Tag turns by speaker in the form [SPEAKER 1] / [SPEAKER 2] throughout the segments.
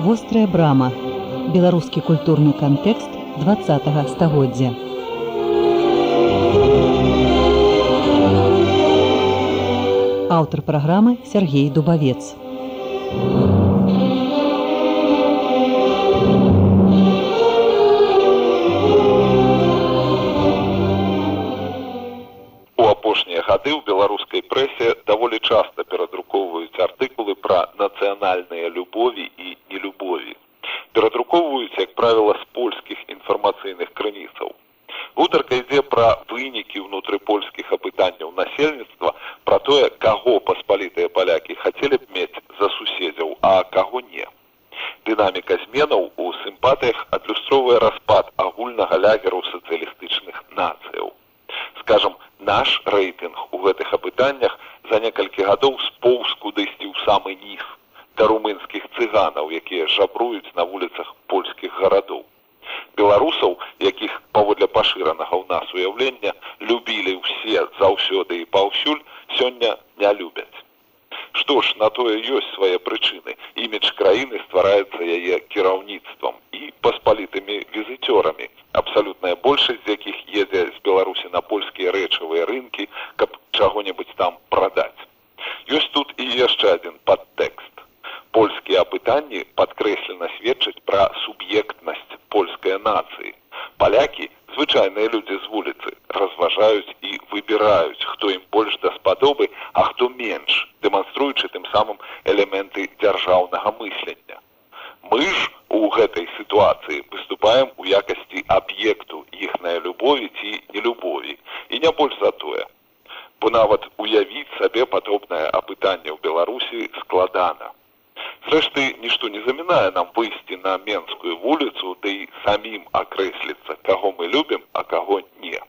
[SPEAKER 1] Вострая брама. Беларускі культурны кантэкст 20 стагоддзя. Аўтар праграмы Сергей Дубавец.
[SPEAKER 2] Гады ў беларускай прэсе даволі часта перадрукоўваюць артыкулы пра нацыянальныя любові і нелюбові. Перадрукоўваюць, як правіла, з польскіх інфармацыйных крыніцаў. Гутарка ідзе пра вынікі ўнутрыпольскіх апытанняў насельніцтва, пра тое, каго паспалітыя палякі хацелі б мець за суседзяў, а каго не. Дынаміка зменаў у сімпатыях адлюстроўвае распад агульнага лягеру сацыялістычных нацыяў. Скажам, наш рэйтынг апытаннях за некалькі гадоў споўз кудысьці ў самы ніз да румынскіх цыганаў, якія жабруюць на вуліцах польскіх гарадоў. Беларусаў, якіх паводле пашыранага ў нас уяўлення любілі ўсе заўсёды і паўсюль, сёння не любяць. Што ж на тое ёсць свае прычыны. Імідж краіны ствараецца яе кіраўніцтвам і паспалітымі візіцёрамі, абсалютная большасць з якіх едзе з Беларусі на польскія рэчавыя рынкі, каб чаго-небудзь там прадаць. Ёсць тут і яшчэ адзін падтэкст. Польскія апытанні падкрэслена сведчаць пра суб'ектнасць польскай нацыі. Палякі, звычайныя людзі з вуліцы, разважаюць і выбіраюць, хто ім больш даспадобы, а хто менш, дэманструючы тым самым элементы дзяржаўнага мыслення. Мы ж у гэтай сітуацыі выступаем у якасці аб'екту іхнай любові ці нелюбові і не больш за тое. Бо нават уявіць сабе падобнае апытанне ў Беларусі складана. Зрэшты, нішто не замінае нам выйсці на менскую вуліцу, ды да і самім акрэсліцца, каго мы любім, а каго не.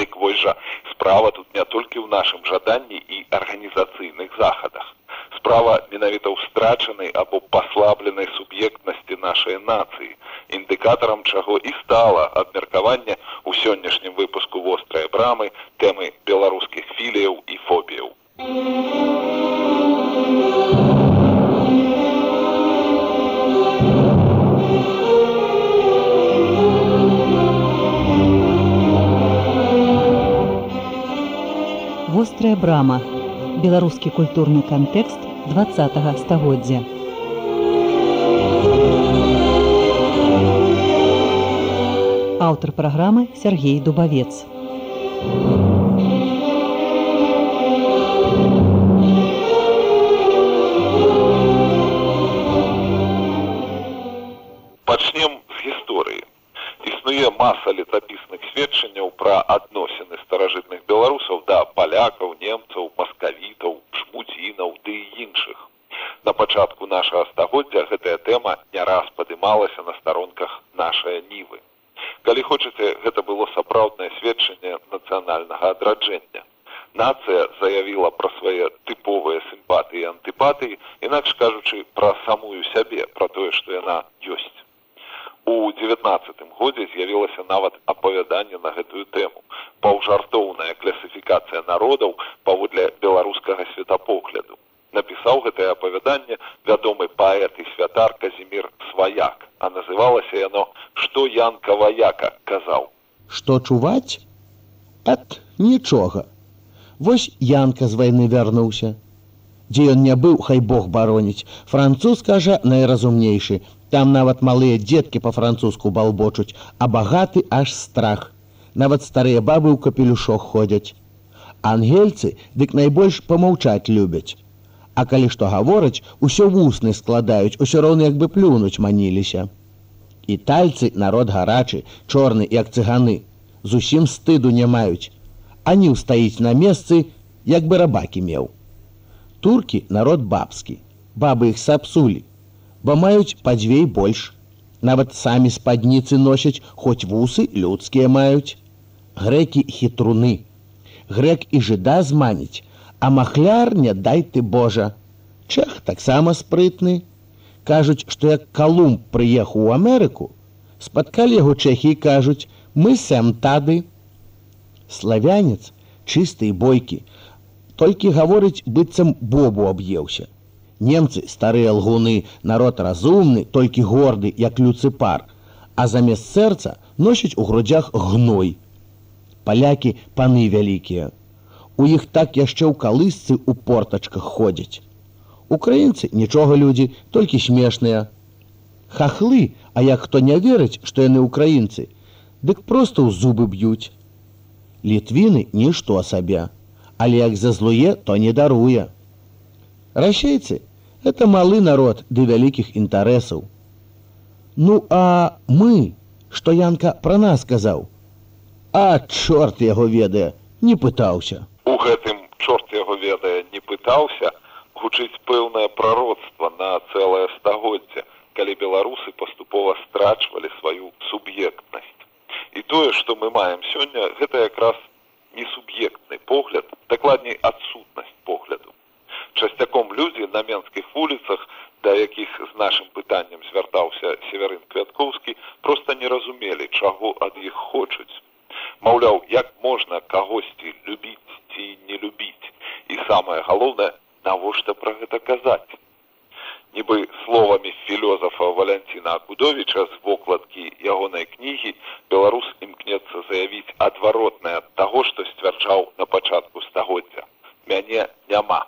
[SPEAKER 2] Дык вось жа справа тут не толькі ў нашым жаданні і арганізацыйных захадах. Справа менавіта ў страчанай або паслабленай суб'ектнасці нашай нацыі, індыкатарам чаго і стала абмеркаванне ў сённяшнім выпуску вострыя брамы тэмы беларускіх філіяў і фобіяў.
[SPEAKER 1] Вострая брама. Беларускі культурны кантэкст 20 стагоддзя. Аўтар праграмы Сергей Дубавец.
[SPEAKER 2] Пачнем з гісторыі. Існуе маса летапісных сведчанняў пра адносіны старажытных беларусаў да палякаў, немцаў, маскавітаў, жмуцінаў ды і іншых. На пачатку нашага стагоддзя гэтая тэма не раз падымалася на старонках нашай нівы. Калі хочаце, гэта было сапраўднае сведчанне нацыянальнага адраджэння. Нацыя заявіла пра свае тыповыя сімпатыі і антыпатыі, інакш кажучы пра самую сябе, пра тое, што яна ёсць. У девятнадцатым годзе з'явілася нават апавяданне на гэтую тэму. Паўжартоўная класіфікацыя народаў паводле беларускага светапогляду. Напісаў гэтае апавяданне вядомы паэт і святар Казімир сваяк, а называлася яно што янка ваяка казаў.
[SPEAKER 3] Што чуваць? Ат нічога. Вось янка з вайны вярнуўся. Дзе ён не быў, хай Бог бароніць. Француз кажа найразумнейшы, Там нават малыя дзеткі па-французску балбочуць, а багаты аж страх. Нават старыя бабы ў капелюшох ходзяць. Ангельцы дык найбольш памаўчаць любяць. А калі што гавораць, усё вусны складаюць, усё роўна як бы плюнуць маніліся. Італьцы народ гарачы, чорны як цыганы, зусім стыду не маюць. Ані ўстаіць на месцы, як бы рабакі меў. Туркі народ бабскі, бабы іх сапсулі, бо маюць па дзве больш. Нават самі спадніцы носяць, хоць вусы людскія маюць. Грэкі хітруны. Грэк і жыда зманіць, а махляр не дай ты Божа. Чэх таксама спрытны. Кажуць, што як Калумб прыехаў у Амерыку, спаткалі яго чэхі кажуць: мы сэм тады. Славянец чысты і бойкі, толькі гаворыць быццам бобу аб'еўся Немцы старыя лгуны, народ разумны, толькі горды, як люцыпар, а замест сэрца носіць у грудзях гной. Палякі паны вялікія. У іх так яшчэ ў калысцы ў портачках ходзяць. Украінцы нічога людзі, толькі смешныя. Хахлы, а як хто не верыць, што яны украінцы, дык проста ў зубы б'юць. Літвіны нішто сабе, але як за злуе, то не даруе. Расейцы это малы народ ды вялікіх інтарэсаў. Ну а мы, што Янка пра нас сказаў. А чорт яго ведае, не пытаўся.
[SPEAKER 2] У гэтым чорт яго ведае не пытаўся, гучыць пэўнае прароцтва на цэлае стагоддзе, калі беларусы паступова страчвалі сваю суб'ектнасць. І тое, што мы маем сёння, гэта якраз не суб'ектны погляд, дакладней адсутнасць погляду. Часцяком людзі на менскіх вуліцах, да якіх з нашым пытаннем звяртаўся северын квяткоўскі, проста не разумелі, чаго ад іх хочуць. Маўляў, як можна кагосьці любіць ці не любіць. І самае галоўнае, навошта пра гэта казаць? Нібы словамі філёзафа валянціна акудовіча з вокладкі ягонай кнігі беларус імкнецца заявіць адваротнае ад таго што сцвярджаў на пачатку стагоддзя. Мяне няма.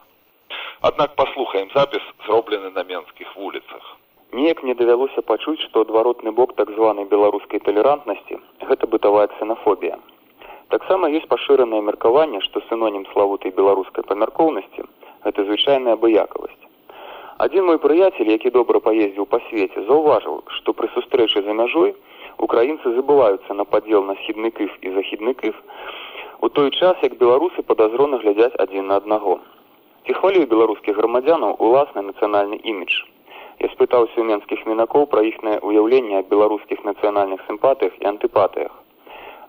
[SPEAKER 2] Аднак паслухаем запіс зроблены на менскіх вуліцах.
[SPEAKER 4] Неяк мне давялося пачуць што адваротны бок так званай беларускай талерантнасці гэта бытавая ксенафобія. Таксама ёсць пашыранае меркаванне што сінонім славутай беларускай памяркоўнасці гэта звычайная абыякавасць адзін мой прыяцель які добра паездзіў па свеце заўважыў што пры сустрэчы за мяжой украінцы забываюцца на падзел на східны кыф і західны кыф у той час як беларусы падазрона глядзяць адзін на аднаго. Ці хвалюе беларускіх грамадзянаў уласны нацыянальны імідж я спытаўся ў менскіх мінакоў пра іхнае ўяўленне аб беларускіх нацыянальных сімпатыях і антыпатыях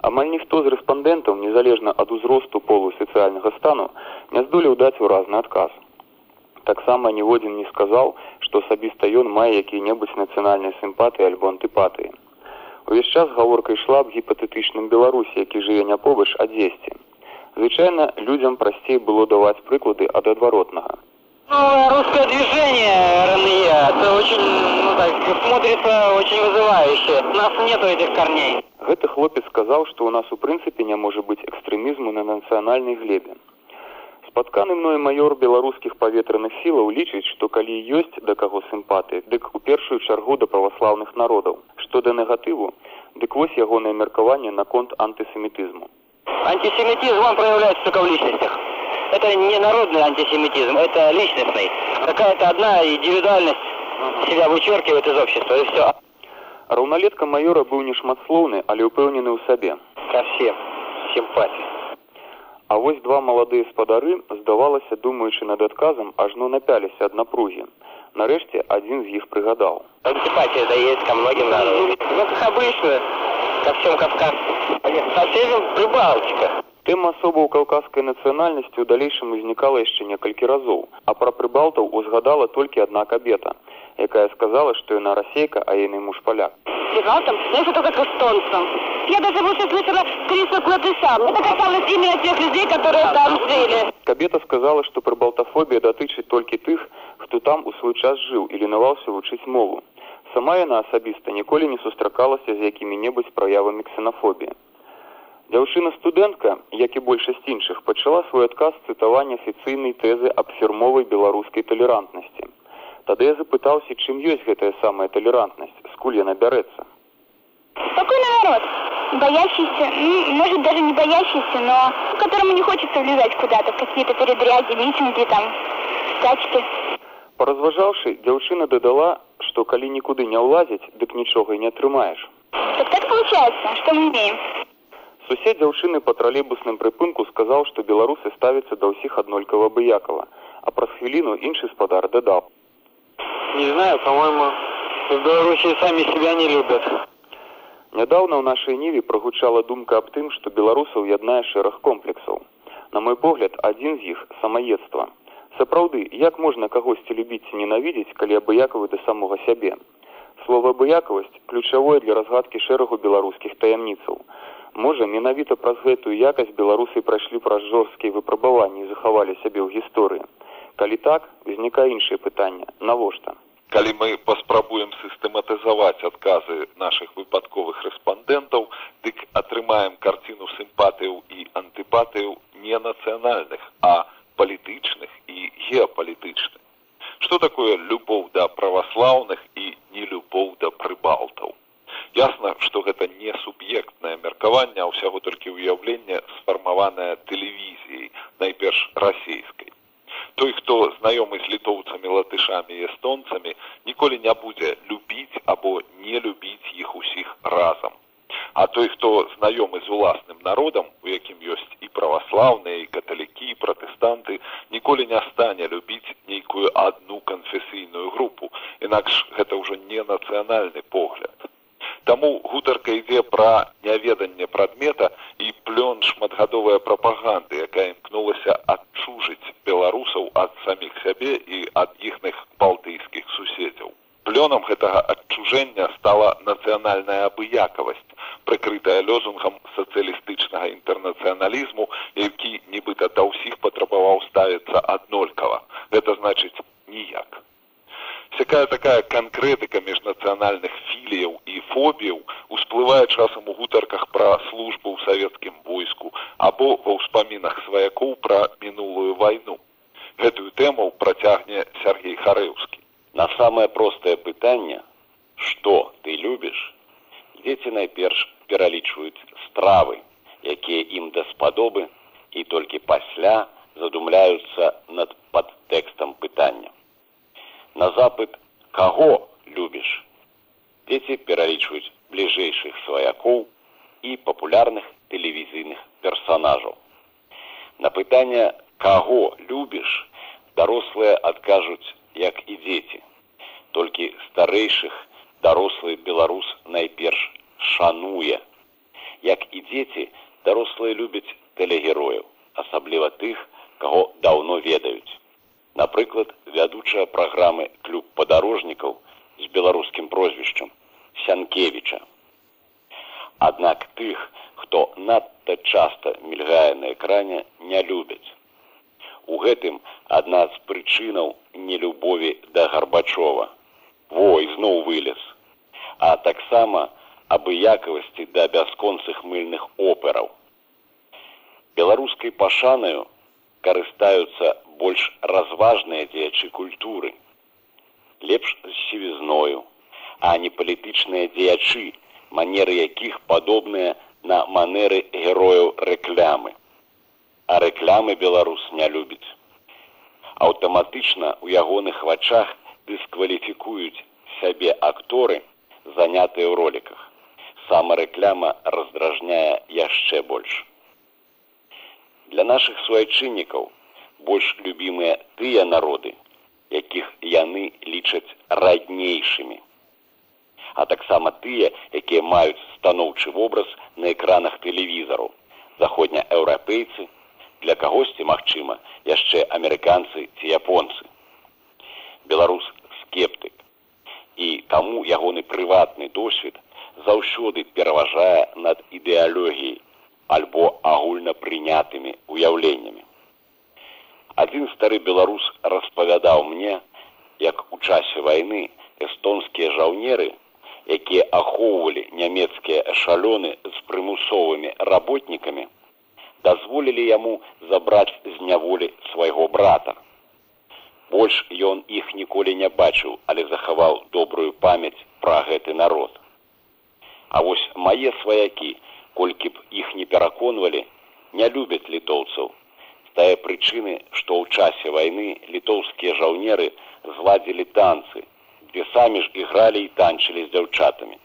[SPEAKER 4] амаль ніхто з рэспандэнтаў незалежна ад узросту полу сацыяльнага стану не здолеў даць выразны адказ таксама ніводзін не сказаў што асабіста ён мае якія-небудзь нацыянальныя сімпатыі альбо антыпатыі увесь час гаворка ішла б гіпатэтычным беларусі які жыве не побач а дзесьці. Звычайна людзям прасцей было даваць прыклады ад адваротнага.
[SPEAKER 5] Ну, русское движение РНЕ, это очень, ну так, смотрится очень вызывающе. У нас нету этих корней.
[SPEAKER 4] Гэты хлопец сказаў, што ў нас у прынцыпе не можа быць экстрэмізму на нацыянальнай глебе. Спатканы мной майор беларускіх паветраных сілаў лічыць, што калі ёсць да каго сімпаты, дык у першую чаргу да праваслаўных народаў. Што да негатыву, дык вось ягонае меркаванне наконт антысемітызму.
[SPEAKER 5] Антисемитизм он проявляется только в личностях. Это не народный антисемитизм, это личностный. Какая-то одна индивидуальность себя вычеркивает из общества, и все.
[SPEAKER 4] Раўналетка майора быў не шматслоўны, але ўпэўнены ў сабе.
[SPEAKER 5] Ко всем симпатии.
[SPEAKER 4] А вось два маладыя спадары, здавалася, думаючы над адказам, ажно напяліся ад напругі. Нарэшце адзін з іх прыгадаў.
[SPEAKER 5] Антипатия да есть ко многим народам. Ну, как обычно, ко всем Кавказу. Соседям Прибалтика.
[SPEAKER 4] Тэма асобаў каўказскай нацыянальнасці ў далейшым узнікала яшчэ некалькі разоў, а пра прыбалтаў узгадала толькі адна кабета, якая сказала, што яна расейка, а ейны муж паляк.
[SPEAKER 6] Прибалтам, но это только к эстонцам. Я даже больше слышала Криса Кладыса. Это касалось именно тех людей, которые там жили.
[SPEAKER 4] Кабета сказала, што прыбалтафобія датычыць толькі тых, хто там у свой час жыў і ленаваўся вучыць мову. Сама яна асабіста ніколі не сустракалася з якімі-небудзь праявамі ксенафобіі. Дзяўчына студэнтка, як і большасць іншых, пачала свой адказ цытавання афіцыйнай тэзы аб фірмовай беларускай талерантнасці. Тады я запытаўся, чым ёсць гэтая самая талерантнасць, скуль яна бярэцца.
[SPEAKER 6] Спокойный народ. Боящийся, ну, может даже не боящийся, но которому не хочется влезать куда-то какие-то передряги, митинги, там, стачки.
[SPEAKER 4] Паразважаўшы, дзяўчына дадала, што калі нікуды не ўлазіць, дык нічога і не атрымаеш.
[SPEAKER 6] Так так получается, что мы имеем.
[SPEAKER 4] Сусед дзяўчыны па тралейбусным прыпынку сказаў, што беларусы ставяцца да ўсіх аднолькава абыякава, а праз хвіліну іншы спадар дадаў.
[SPEAKER 5] Не знаю, по-моему, в Беларуси сами себя не любят.
[SPEAKER 4] Нядаўна ў нашай ніве прагучала думка аб тым, што беларусаў яднае шэраг комплексаў. На мой погляд, адзін з іх самаедства. Сапраўды, як можна кагосьці любіць ці ненавідзець, калі абыякавы да самога сябе. Слова абыякавасць ключавое для разгадкі шэрагу беларускіх таямніцаў. Можа, менавіта праз гэтую якасць беларусы прайшлі праз жорсткія выпрабаванні і захавалі сябе ў гісторыі. Калі так, узнікае іншае пытанне, навошта?
[SPEAKER 2] Калі мы паспрабуем сістэматызаваць адказы нашых выпадковых рэспандэнтаў, дык атрымаем карціну сімпатыяў і антыпатыяў не нацыянальных, а палітычных і геапалітычных. Што такое любоў да праваслаўных і нелюбоў да прыбалтаў? Ясна, што гэта не суб'ектнае меркаванне, а ўсяго толькі ўяўленне сфармаванае тэлевізіяй, найперш расійскай. Той, хто знаёмы з літоўцамі латышамі і эстонцамі, ніколі не будзе любіць або не любіць іх усіх разам. А той, хто знаёмы з уласным народам, у якім ёсць і праваслаўныя і каталікі, і пратэстанты, ніколі не стане любіць нейкую адну канфесійную групу, інакш гэта ўжо не нацыянальны погляд. Ідзе пра няведанне прадмета і плён шматгадовая прапаганды, якая імкнулася адчужыць беларусаў ад саміх сябе і ад іхных балтыйскіх суседзяў. Плёнам гэтага адчужэння стала нацыянальная абыякавасць, прыкрытая лёзунгам сацыялістычнага інтэрнацыяналізму, які нібыта да ўсіх патрабаваў ставіцца аднолькава. Гэта значыць ніяк всякая такая канкрэтыка міжнацыянальных філіяў і фобіяў усплывае часам у гутарках пра службу ў савецкім войску або ва ўспамінах сваякоў пра мінулую вайну гэтую тэму працягне сергей харэўскі
[SPEAKER 7] на самае простае пытанне што ты любіш дзеці найперш пералічваюць стравы якія ім даспадобы і толькі пасля задумляюцца над падтэкстам пытання на запыт каго любіш дзеці пералічваюць бліжэйшых сваякоў і папулярных тэлевізійных персонажаў на пытанне каго любіш дарослыя адкажуць як і дзеці. Толькі старэйшых дарослы беларус найперш шануе. Як і дзеці дарослыя любяць тэлегерояў асабліва тых каго даўно ведаюць. Напрыклад вядучая праграмы клуб падарожнікаў з беларускім прозвішчам сянкевіча аднак тых хто надта часта мільгае на экране не любяць. У гэтым адна з прычынаў нелюбові да гарбачова. Вой зноў вылез. А таксама абыякавасці да бясконцых мыльных операў. Беларускай пашанаю карыстаюцца больш разважныя дзеячы культуры. Лепш з сівізною а не палітычныя дзеячы манеры якіх падобныя на манеры герояў рэклямы. А рэклямы беларус не любіць. Аўтаматычна у ягоных вачах дыскваліфікуюць сябе акторы занятыя ў роліках. Сама рэкляма раздражняе яшчэ больш. Для наших суайчыннікаў больш любімыя тыя народы якіх яны лічаць раднейшымі а таксама тыя якія маюць станоўчы вобраз на экранах тэлевізару. Заходнееўрапейцы для кагосьці магчыма яшчэ амерыканцы ці японцы. Беларус скептык. І таму ягоны прыватны досвед заўсёды пераважае над ідэалогіяй альбо агульна прынятымі уяўленнямі. Адзін стары беларус распавядаў мне, як у часе вайны эстонскія жаўнеры, якія ахоўвалі нямецкія эшалёны з прымусовымі работнікамі, дазволілі яму забраць з няволі свайго брата. Больш ён іх ніколі не бачыў, але захаваў добрую памяць пра гэты народ. А вось мае сваякі, колькі б іх не пераконвалі не любяць літоўцаў тая прычыны што ў часе вайны літоўскія жаўнеры зладзілі танцы дзе самі ж ігралі і танчылі з дзяўчатамі.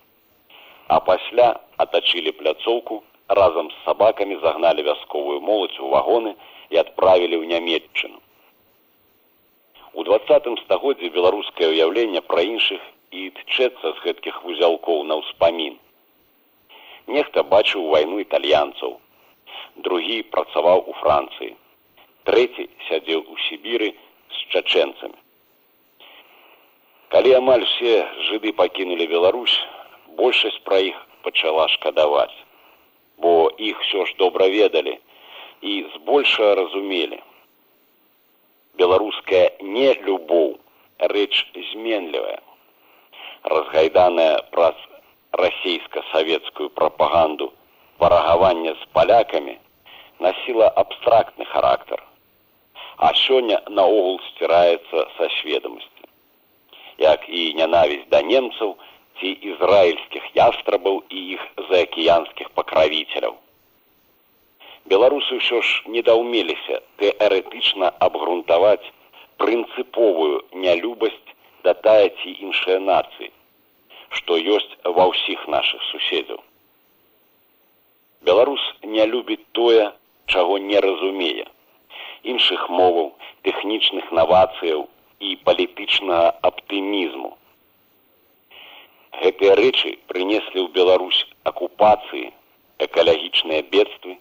[SPEAKER 7] А пасля атачылі пляцоўку разам з сабакамі загналі вясковую моладзь у вагоны і адправілі ў нямметчыну у двадцатым стагоддзі беларускае ўяўленне пра іншых і тчэцца з гэткіх вузялкоў на ўспамін. Нехта бачыў вайну італьянцаў другі працаваў у францыі трэці сядзеў у сібіры з чачэнцамі калі амаль все жыды пакінулі беларусь большасць пра іх пачала шкадаваць бо іх все ж добра ведалі і збольшага разумелі. Беларуская нелюбоў рэч зменлівая. Разгайданая праз расійска-савецкую прапаганду варагавання з палякамі насіла абстрактны характар а сёння наогул сціраецца са сведомасці як і нянавісць да немцаў ці ізраільскіх ястрабаў і іх заакіянскіх пакравіцеляў. Беларусы ўсё ж недаўмеліся тэарэтычна абгрунтаваць прынцыповую нялюбасць да тая ці іншыя нацыі што ёсць ва ўсіх нашых суседзяў. Беларус не любіць тое чаго не разумее іншых моваў тэхнічных навацыяў і палітычнага аптымізму. Гэтыя рэчы прынеслі ў беларусь акупацыі экалагічныя бедствы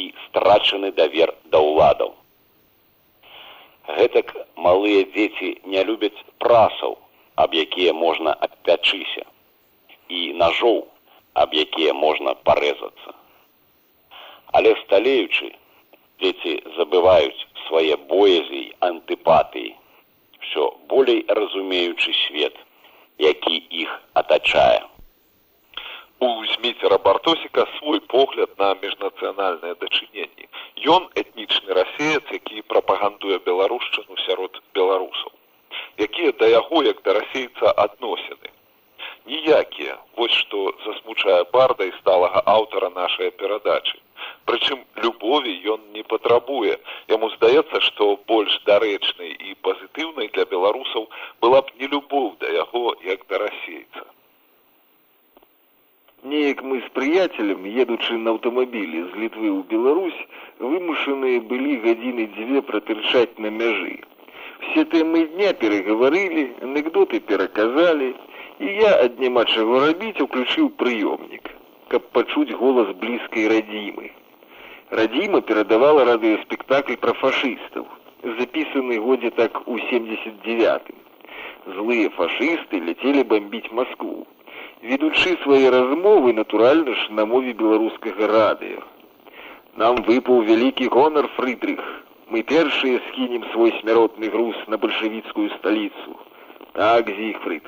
[SPEAKER 7] і страчаны давер да ўладаў. Гэтак малыя дзеці не любяць прасаў аб якія можна адпячыся і ножоў аб якія можна парэзацца. Але сталеючы дзеці забываюць свае боязі антыпатыі все болей разумеючы свет які іх атачае.
[SPEAKER 2] У зміцера бартосіка свой погляд на міжнацыянальныя дачыненні. Ён этнічны расеец які прапагандуе беларушчыну сярод беларусаў якія да яго як да расейца адносіны. Ніякія. Вось што засмучае барда і сталага аўтара нашай перадачы прычым любові ён не патрабуе. Яму здаецца што больш дарэчнай і пазітыўнай для беларусаў была б не любоў да яго як да расейца.
[SPEAKER 8] Неяк мы з прыяцелем едучы на аўтамабілі з літвы ў беларусь вымушаныя былі гадзіны дзве пратырчаць на мяжы. Все тэмы дня перагаварылі анекдоты пераказалі і я ад няма чаго рабіць уключыў прыёмнік каб пачуць голас блізкай радзімы Радзіма перадавала радыёспектакль пра фашыстаў, запісаны годзе так у 79. Злыя фашысты ляцелі бомбіць Маскву. Ведучы свае размовы натуральна ж на мове беларускага радыё. Нам выпаў вялікі гонар Фрыдрых. Мы першыя скінем свой смяротны груз на бальшавіцкую сталіцу. Так, Зігфрыд,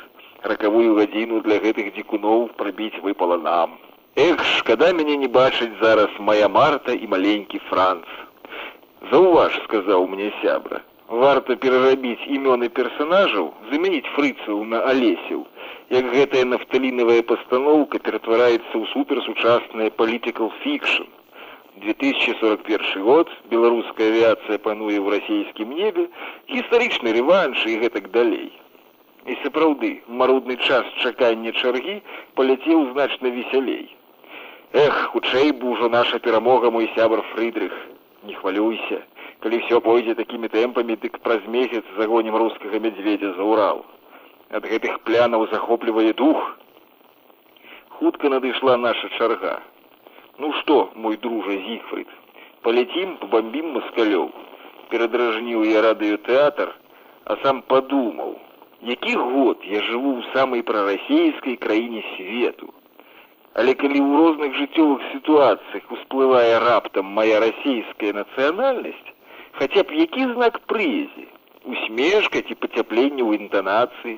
[SPEAKER 8] ракавую гадзіну для гэтых дзікуноў прабіць выпала нам. Эх, шкада мяне не бачыць зараз моя марта і маленькі франц. Заўваж, сказаў мне сябра. Варта перарабіць імёны персонажаў, замяніць фрыцаў на алесеў, як гэтая нафталінавая пастаноўка ператвараецца ў суперсучасная палітыкал фікшн. 2041 год беларуская авіяцыя пануе ў расійскім небе, гістарычны рэванш і гэтак далей. І сапраўды марудны час чакання чаргі паляцеў значна весялей. Эх, хутчэй бы ўжо наша перамога мой сябар Фрыдрых. Не хвалюйся, калі ўсё пойдзе такімі тэмпамі, дык праз месяц загонім рускага мядзведзя за ўрал. Ад гэтых плянаў захоплівае дух. Хутка надышла наша чарга. Ну што, мой дружа Зігфрыд, паляцім, пабамбім маскалёў. Перадражніў я радыётэатр, а сам падумаў, які год я жыву ў самай прарасійскай краіне свету. Але калі ў розных жыццёвых сітуацыях усплывае раптам моя расійская нацыянальнасць, хаця б які знак прыязі, усмешка ці пацяпленне ў інтанацыі.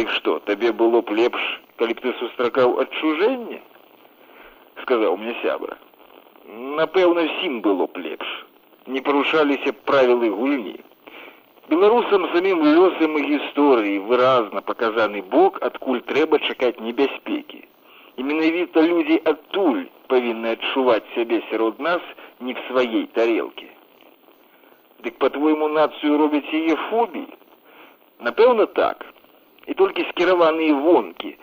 [SPEAKER 8] Дык што, табе было б лепш, калі б ты сустракаў адчужэнне, сказаў мне сябра. Напэўна, сім было б лепш. Не парушаліся правілы гульні. Беларусам самім лёсам і гісторыі выразна паказаны бок, адкуль трэба чакаць небяспекі і менавіта людзі адтуль павінны адчуваць сябе сярод нас не в сваей тарелке. Дык по-твойму нацыю робяць яе фобій напэўна так і толькі скіраваныя вонкі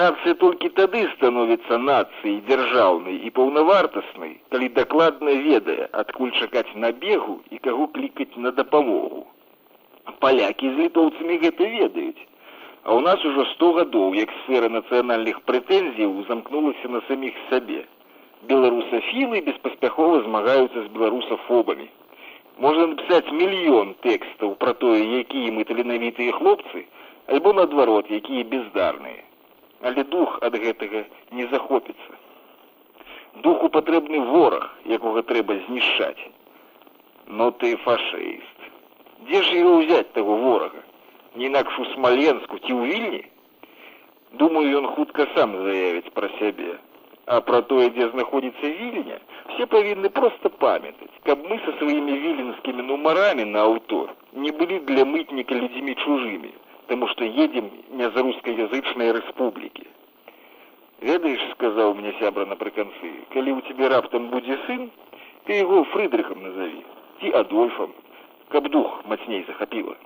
[SPEAKER 8] нацыя толькі тады становіцца нацыяй дзяржаўнай і паўнавартаснай калі дакладна ведае адкуль чакаць набегу і каго клікаць на дапамогу палякі з літоўцамі гэта ведаюць А ў нас ужо сто гадоў, як сфера нацыянальных прэтэнзіяў замкнулася на саміх сабе. Беларусафілы беспаспяхова змагаюцца з беларусафобамі. Можна напісаць мільён тэкстаў пра тое, якія мы таленавітыя хлопцы, альбо наадварот, якія бездарныя. Але дух ад гэтага не захопіцца. Духу патрэбны вораг, якога трэба знішчаць. Но ты фашыст. Дзе ж его ўзяць таго ворага? Інакш у смаленску ці ў вільні? Думаю, ён хутка сам заявіць пра сябе. А пра тое, дзе знаходзіцца вільня, все павінны проста памятаць, каб мы са сваімі віленскімі нумарамі на аўто не былі для мытніка людзьмі чужымі, таму што едзем не з рускаязычнай рэспублікі. Ведаеш, сказаў мне сябра напрыканцы, калі ў цябе раптам будзе сын, ты яго фрыдрыхам назаві ці адольфам, каб дух мацней захапіла.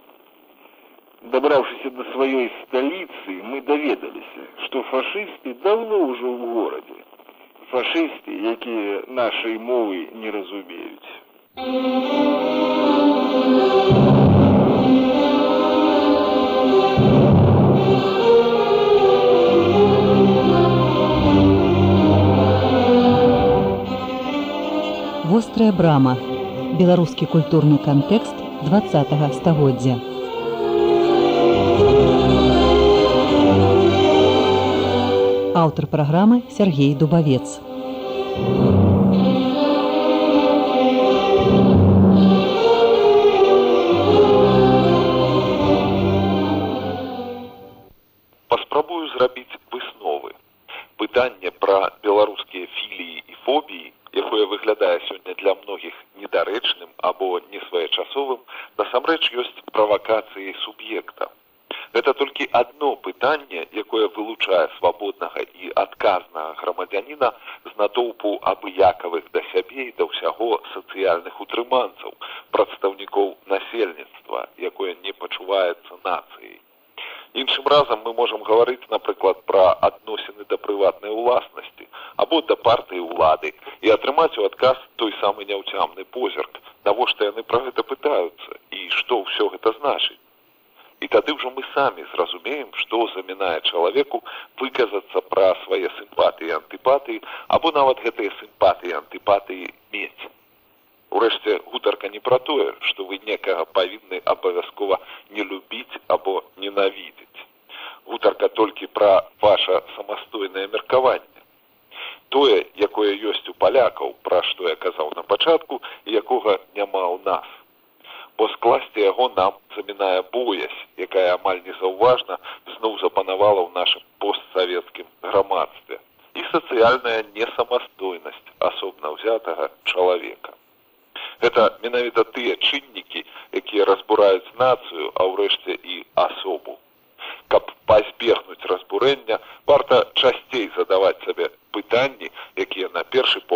[SPEAKER 8] Дабраўшыся да сваёй сталіцы, мы даведаліся, што фашысты даўно ўжо ў горадзе. Фашысты, якія нашай мовы не разумеюць.
[SPEAKER 1] Вострая брама. Беларускі культурны кантэкст 20 стагоддзя. Аўтар праграмы Сергей Дубавец.
[SPEAKER 2] паспрабую зрабіць высновы пытанне пра беларускія філіі і фобіі якое выглядае сёння для многіх недарэчным або несвоечасовым насамрэч ёсць правакацыяй суб'екта гэта толькі адно пытанне якое вылучае свабоднага і адказнага грамадзяніна з натоўпу абыякавых да сябе і да ўсяго сацыяльных утрыманцаў прадстаўнікоў насельніцтва якое не пачуваецца нацыяй. Іншым разам мы можам гаварыць напрыклад пра адносіны да прыватнай уласнасці або да партыі ўлады і атрымаць у адказ той самы няўцямны позірк. Навошта яны пра гэта пытаюцца і што ўсё гэта значыць і тады ўжо мы самі зразумеем што замінае чалавеку выказацца пра свае сімпатыі антыпатыі або нават гэтыя сімпатыі антыпатыі мець Урэшце гутарка не пра тое, што вы некага павінны абавязкова не любіць або ненавідзець. Гутарка толькі пра ваша самастойнае меркаванне. Тое, якое ёсць у палякаў, пра што я казаў на пачатку і якога няма ў нас. Бо скласці яго нам замінае боязь, якая амаль незаўважна зноў запанавала ў нашым постсавецкім грамадстве і сацыяльная несамастойнасць асобна ўзятага чалавека. Гэта менавіта тыя чыннікі, якія разбураюць нацыю, а ўрэшце і асобу. Каб пазбегнуць разбурэння, варта часцей задаваць сабе пытанні, якія на першы погляд